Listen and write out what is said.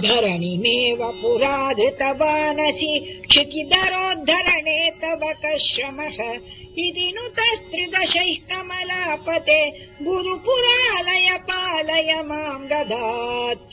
धरणिमेव पुराधृतवानसि क्षितिधरोद्धरणे तव कश्रमः। इति नुतस्त्रिदशैः कमलापते गुरुपुरालय पालय माम् ददात्